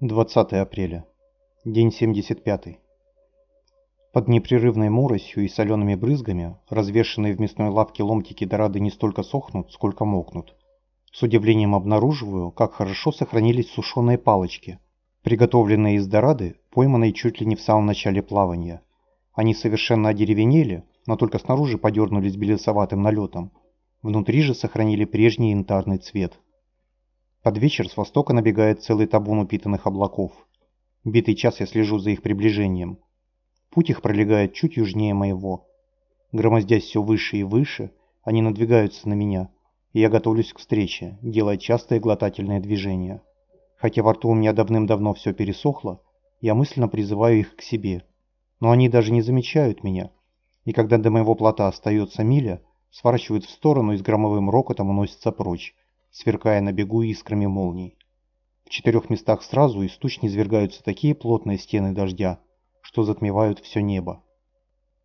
20 апреля. День 75. Под непрерывной моросью и солеными брызгами, развешанные в мясной лавке ломтики дорады не столько сохнут, сколько мокнут. С удивлением обнаруживаю, как хорошо сохранились сушеные палочки, приготовленные из дорады, пойманные чуть ли не в самом начале плавания. Они совершенно одеревенели, но только снаружи подернулись белесоватым налетом. Внутри же сохранили прежний янтарный цвет. Под вечер с востока набегает целый табун упитанных облаков. Битый час я слежу за их приближением. Путь их пролегает чуть южнее моего. Громоздясь все выше и выше, они надвигаются на меня, и я готовлюсь к встрече, делая частые глотательные движения. Хотя во рту у меня давным-давно все пересохло, я мысленно призываю их к себе. Но они даже не замечают меня, и когда до моего плота остается миля, сворачивают в сторону и с громовым рокотом уносятся прочь, сверкая на бегу искрами молний. В четырех местах сразу из туч низвергаются такие плотные стены дождя, что затмевают все небо.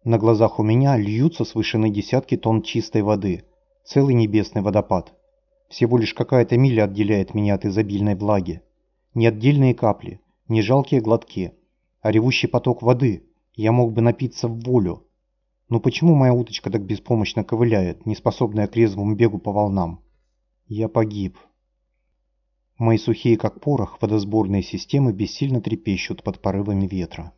На глазах у меня льются с вышины десятки тонн чистой воды, целый небесный водопад. Всего лишь какая-то миля отделяет меня от изобильной влаги. Не отдельные капли, не жалкие глотки, а ревущий поток воды. Я мог бы напиться в волю. Но почему моя уточка так беспомощно ковыляет, не способная к резвому бегу по волнам? Я погиб. Мои сухие, как порох, водосборные системы бессильно трепещут под порывами ветра.